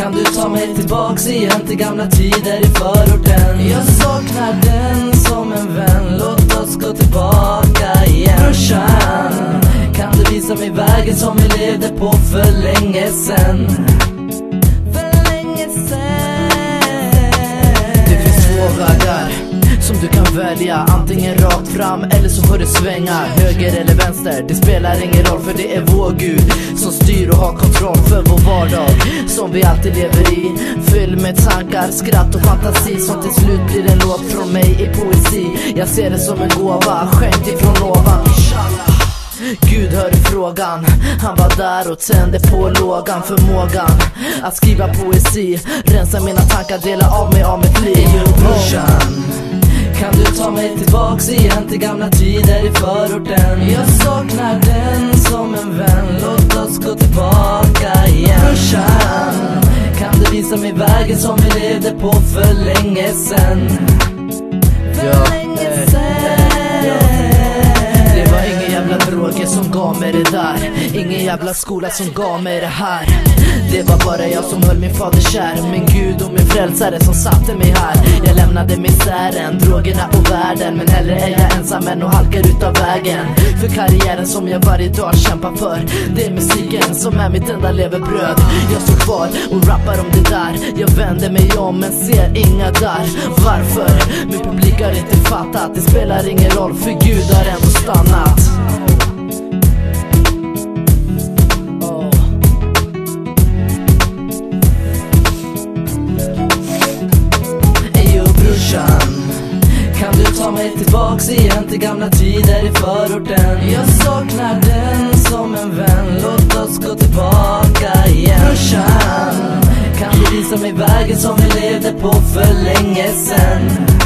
Kan du ta mig tillbaks igen till gamla tider i förorten? Jag saknar den som en vän, låt oss gå tillbaka igen. Brorsan, kan du visa mig vägen som vi levde på för länge sen? För länge sen. Det finns två vägar som du kan välja. Antingen rakt fram eller så får du svänga. Höger eller vänster, det spelar ingen roll för det är vår Gud Som styr och har kontroll för vår vardag. Som vi alltid lever i. Fylld med tankar, skratt och fantasi Som till slut blir en låt från mig i poesi. Jag ser det som en gåva, skänkt ifrån ovan. Gud hörde frågan, han var där och tände på lågan Förmågan att skriva poesi, rensa mina tankar, dela av mig av mitt liv. Brorsan, kan du ta mig tillbaks igen till gamla tider i förorten? På för länge sen? För Ja, länge mig det där? Ingen jävla skola som gav mig det här. Det var bara jag som höll min fader kär. Min gud och min frälsare som satte mig här. Jag lämnade misären, drogerna och världen. Men hellre är jag ensam än och halkar utav vägen. För karriären som jag varje dag kämpar för. Det är musiken som är mitt enda levebröd. Jag står kvar och rappar om det där. Jag vänder mig om men ser inga där. Varför? Min publik har inte fattat. Det spelar ingen roll för Gud har ändå stannat. Mig tillbaks igen till gamla tider i förorten? Jag saknar den som en vän, låt oss gå tillbaka igen Brorsan, kan du visa mig vägen som vi levde på för länge sen?